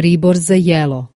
pribor za jelo.